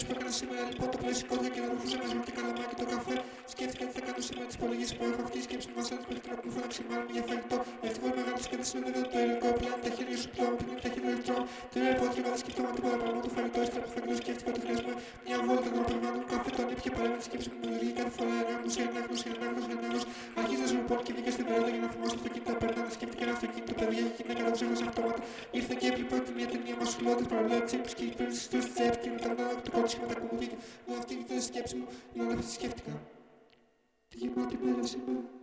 Και μετά τη σκέψη που έκανα σήμερα, λοιπόν το πρωί σηκώθηκα και ρούφουσα μαζί με την καλαμάκι το καφέ. Σκέφτηκα τι θα κάνω σήμερα τις υπολογίσει που έχω. Αυτή η σκέψη μου βασίλει μέχρι να κουφά να ξημάρουν για φαγητό. Ευτυχώ μεγάλο και τη συνοδεύω το υλικό πλάνο, τα χέρια σου τρώω, πριν τα χέρια σου τρώω. Την ώρα που έτρεπα δεν σκεφτόμουν τίποτα παρά μόνο το φαγητό. Ύστερα από φαγητό σκέφτηκα ότι χρειάζομαι μια βόλτα να περνάω καφέ. Τον ήπια παρά με τη σκέψη που μου δημιουργεί κάθε φορά ανάγνωση, ανάγνωση, ανάγνωση, ανάγνωση. Αρχίζοντας λοιπόν και βγήκα στην περίοδο για να θυμώσω το αυτοκίνητο απέναντι. Σκέφτηκα ένα αυτοκίνητο, παιδιά και γυναίκα να ψάχνω σε αυτόματο. Ήρθε και έβλεπα ότι μια ταινία μασουλώτη παραλέα τσίπου και υπέρ τη τσέπη και μετά να το κότσιμα τα κουμπούδια. Με αυτή ήταν η σκέψη μου, η ώρα αυτή σκέφτηκα. Τι γεμάτη μέρα σήμερα.